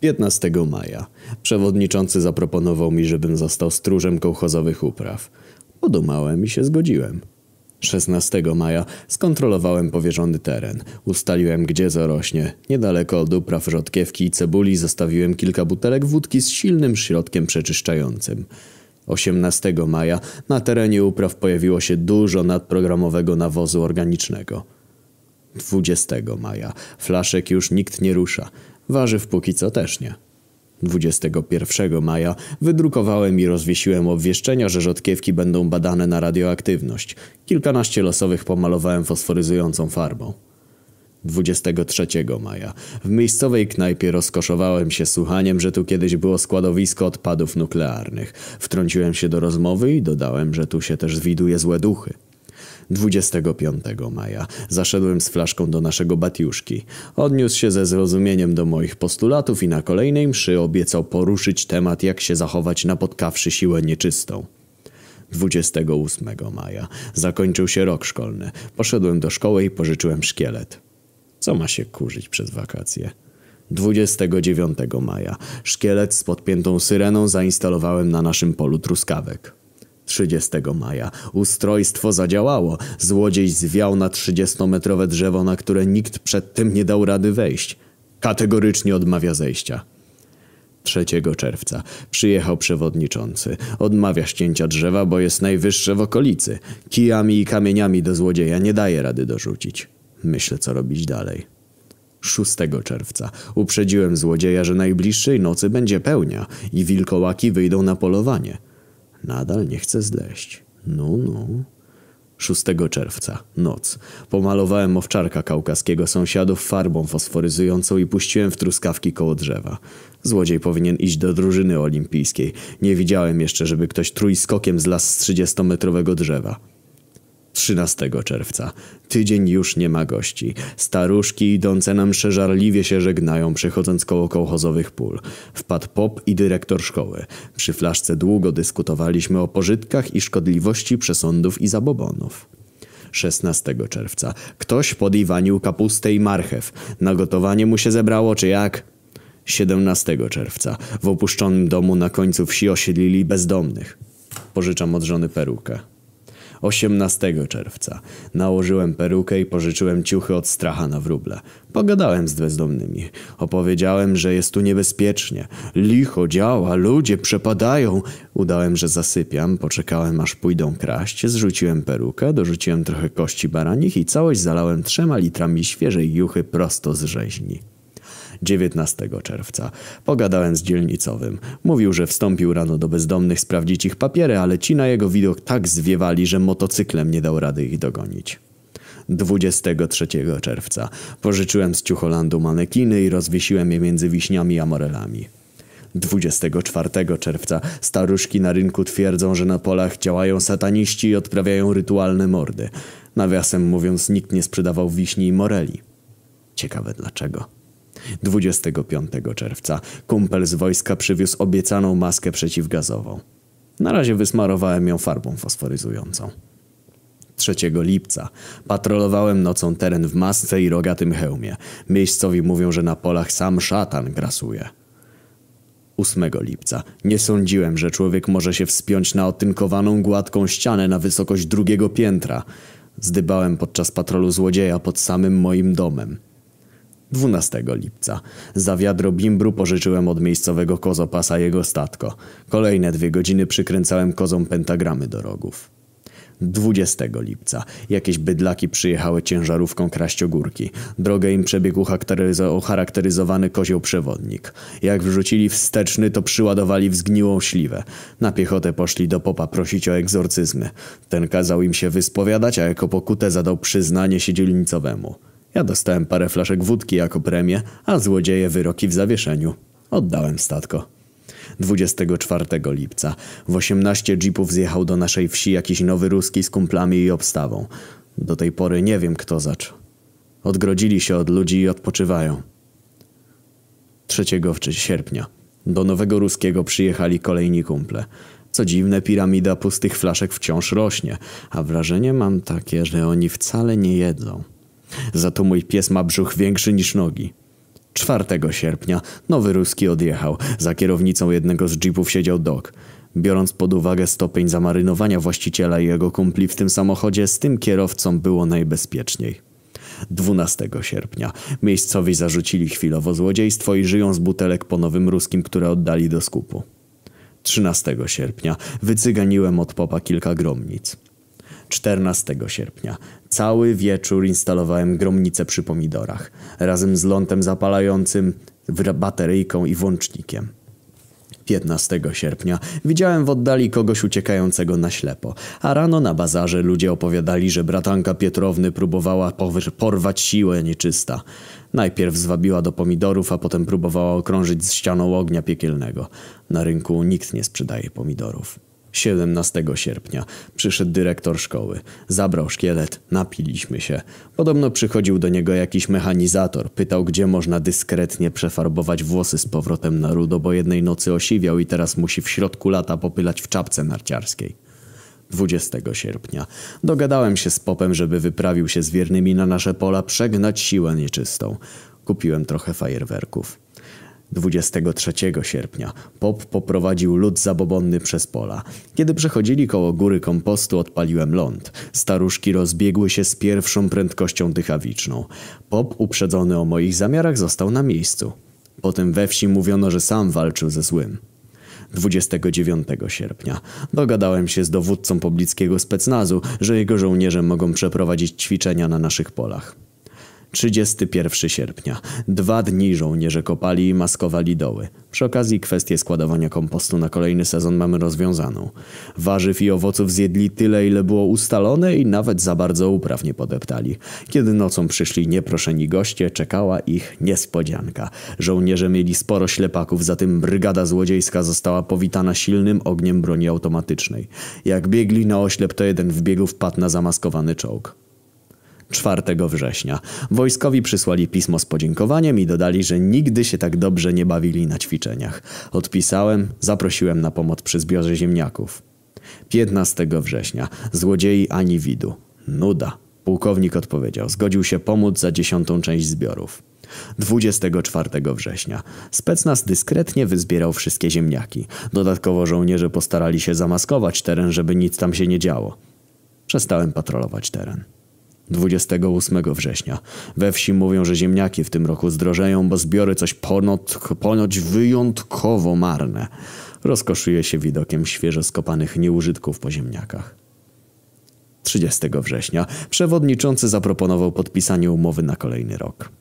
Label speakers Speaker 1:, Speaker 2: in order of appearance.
Speaker 1: 15 maja. Przewodniczący zaproponował mi, żebym został stróżem kołchozowych upraw. Podumałem i się zgodziłem. 16 maja skontrolowałem powierzony teren. Ustaliłem, gdzie zarośnie. Niedaleko od upraw rzodkiewki i cebuli zostawiłem kilka butelek wódki z silnym środkiem przeczyszczającym. 18 maja na terenie upraw pojawiło się dużo nadprogramowego nawozu organicznego. 20 maja flaszek już nikt nie rusza. Warzyw póki co też nie. 21 maja wydrukowałem i rozwiesiłem obwieszczenia, że rzodkiewki będą badane na radioaktywność. Kilkanaście losowych pomalowałem fosforyzującą farbą. 23 maja w miejscowej knajpie rozkoszowałem się słuchaniem, że tu kiedyś było składowisko odpadów nuklearnych. Wtrąciłem się do rozmowy i dodałem, że tu się też zwiduje złe duchy. 25 maja zaszedłem z flaszką do naszego Batiuszki. Odniósł się ze zrozumieniem do moich postulatów i na kolejnej mszy obiecał poruszyć temat, jak się zachować napotkawszy siłę nieczystą. 28 maja zakończył się rok szkolny. Poszedłem do szkoły i pożyczyłem szkielet. Co ma się kurzyć przez wakacje? 29 maja szkielet z podpiętą syreną zainstalowałem na naszym polu truskawek. 30 maja. Ustrojstwo zadziałało. Złodziej zwiał na 30-metrowe drzewo, na które nikt przedtem nie dał rady wejść. Kategorycznie odmawia zejścia. 3 czerwca przyjechał przewodniczący. Odmawia ścięcia drzewa, bo jest najwyższe w okolicy. Kijami i kamieniami do złodzieja nie daje rady dorzucić. Myślę, co robić dalej. 6 czerwca uprzedziłem złodzieja, że najbliższej nocy będzie pełnia i wilkołaki wyjdą na polowanie. Nadal nie chce zleść. No, no. 6 czerwca, noc. Pomalowałem owczarka kaukaskiego sąsiadów farbą fosforyzującą i puściłem w truskawki koło drzewa. Złodziej powinien iść do drużyny olimpijskiej. Nie widziałem jeszcze, żeby ktoś trójskokiem zlasł z 30-metrowego drzewa. 13 czerwca. Tydzień już nie ma gości. Staruszki idące nam przeżarliwie się żegnają, przechodząc koło kołchozowych pól. Wpadł pop i dyrektor szkoły. Przy flaszce długo dyskutowaliśmy o pożytkach i szkodliwości przesądów i zabobonów. 16 czerwca. Ktoś podiwanił kapustę i marchew. Na gotowanie mu się zebrało, czy jak? 17 czerwca. W opuszczonym domu na końcu wsi osiedlili bezdomnych. Pożyczam od żony perukę. 18 czerwca. Nałożyłem perukę i pożyczyłem ciuchy od stracha na wróble. Pogadałem z bezdomnymi. Opowiedziałem, że jest tu niebezpiecznie. Licho działa, ludzie przepadają. Udałem, że zasypiam, poczekałem aż pójdą kraść, zrzuciłem perukę, dorzuciłem trochę kości baranich i całość zalałem trzema litrami świeżej juchy prosto z rzeźni. 19 czerwca. Pogadałem z dzielnicowym. Mówił, że wstąpił rano do bezdomnych sprawdzić ich papiery, ale ci na jego widok tak zwiewali, że motocyklem nie dał rady ich dogonić. 23 czerwca. Pożyczyłem z Ciucholandu manekiny i rozwiesiłem je między wiśniami a morelami. 24 czerwca staruszki na rynku twierdzą, że na polach działają sataniści i odprawiają rytualne mordy. Nawiasem mówiąc, nikt nie sprzedawał wiśni i moreli. Ciekawe dlaczego. 25 czerwca kumpel z wojska przywiózł obiecaną maskę przeciwgazową. Na razie wysmarowałem ją farbą fosforyzującą. 3 lipca patrolowałem nocą teren w masce i rogatym hełmie. Miejscowi mówią, że na polach sam szatan grasuje. 8 lipca nie sądziłem, że człowiek może się wspiąć na otynkowaną gładką ścianę na wysokość drugiego piętra. Zdybałem podczas patrolu złodzieja pod samym moim domem. 12 lipca. Za wiadro bimbru pożyczyłem od miejscowego kozopasa jego statko. Kolejne dwie godziny przykręcałem kozom pentagramy do rogów. 20 lipca. Jakieś bydlaki przyjechały ciężarówką kraść ogórki. Drogę im przebiegł ucharakteryzowany kozioł przewodnik. Jak wrzucili wsteczny, to przyładowali w zgniłą śliwę. Na piechotę poszli do popa prosić o egzorcyzmy. Ten kazał im się wyspowiadać, a jako pokutę zadał przyznanie się dzielnicowemu. Ja dostałem parę flaszek wódki jako premię, a złodzieje wyroki w zawieszeniu. Oddałem statko. 24 lipca w 18 jeepów zjechał do naszej wsi jakiś nowy ruski z kumplami i obstawą. Do tej pory nie wiem kto zaczął. Odgrodzili się od ludzi i odpoczywają. 3 sierpnia do Nowego Ruskiego przyjechali kolejni kumple. Co dziwne, piramida pustych flaszek wciąż rośnie, a wrażenie mam takie, że oni wcale nie jedzą. Za to mój pies ma brzuch większy niż nogi. 4 sierpnia nowy ruski odjechał. Za kierownicą jednego z jeepów siedział Dok. Biorąc pod uwagę stopień zamarynowania właściciela i jego kumpli w tym samochodzie, z tym kierowcą było najbezpieczniej. 12 sierpnia miejscowi zarzucili chwilowo złodziejstwo i żyją z butelek po nowym ruskim, które oddali do skupu. 13 sierpnia wycyganiłem od popa kilka gromnic. 14 sierpnia cały wieczór instalowałem gromnicę przy pomidorach, razem z lądem zapalającym, bateryjką i włącznikiem. 15 sierpnia widziałem w oddali kogoś uciekającego na ślepo, a rano na bazarze ludzie opowiadali, że bratanka Pietrowny próbowała porwać siłę nieczysta. Najpierw zwabiła do pomidorów, a potem próbowała okrążyć z ścianą ognia piekielnego. Na rynku nikt nie sprzedaje pomidorów. 17 sierpnia przyszedł dyrektor szkoły. Zabrał szkielet, napiliśmy się. Podobno przychodził do niego jakiś mechanizator. Pytał, gdzie można dyskretnie przefarbować włosy z powrotem na rudo, bo jednej nocy osiwiał i teraz musi w środku lata popylać w czapce narciarskiej. 20 sierpnia dogadałem się z popem, żeby wyprawił się z wiernymi na nasze pola przegnać siłę nieczystą. Kupiłem trochę fajerwerków. 23 sierpnia Pop poprowadził lud zabobonny przez pola. Kiedy przechodzili koło góry kompostu, odpaliłem ląd. Staruszki rozbiegły się z pierwszą prędkością dychawiczną. Pop, uprzedzony o moich zamiarach, został na miejscu. Potem we wsi mówiono, że sam walczył ze złym. 29 sierpnia dogadałem się z dowódcą poblickiego specnazu, że jego żołnierze mogą przeprowadzić ćwiczenia na naszych polach. 31 sierpnia. Dwa dni żołnierze kopali i maskowali doły. Przy okazji kwestię składowania kompostu na kolejny sezon mamy rozwiązaną. Warzyw i owoców zjedli tyle, ile było ustalone i nawet za bardzo upraw nie podeptali. Kiedy nocą przyszli nieproszeni goście, czekała ich niespodzianka. Żołnierze mieli sporo ślepaków, zatem brygada złodziejska została powitana silnym ogniem broni automatycznej. Jak biegli na oślep, to jeden w biegu wpadł na zamaskowany czołg. 4 września. Wojskowi przysłali pismo z podziękowaniem i dodali, że nigdy się tak dobrze nie bawili na ćwiczeniach. Odpisałem, zaprosiłem na pomoc przy zbiorze ziemniaków. 15 września. Złodziei ani widu. Nuda. Pułkownik odpowiedział. Zgodził się pomóc za dziesiątą część zbiorów. 24 września. Specnaz dyskretnie wyzbierał wszystkie ziemniaki. Dodatkowo żołnierze postarali się zamaskować teren, żeby nic tam się nie działo. Przestałem patrolować teren. 28 września. We wsi mówią, że ziemniaki w tym roku zdrożeją, bo zbiory coś ponoć, ponoć wyjątkowo marne. Rozkoszuje się widokiem świeżo skopanych nieużytków po ziemniakach. 30 września przewodniczący zaproponował podpisanie umowy na kolejny rok.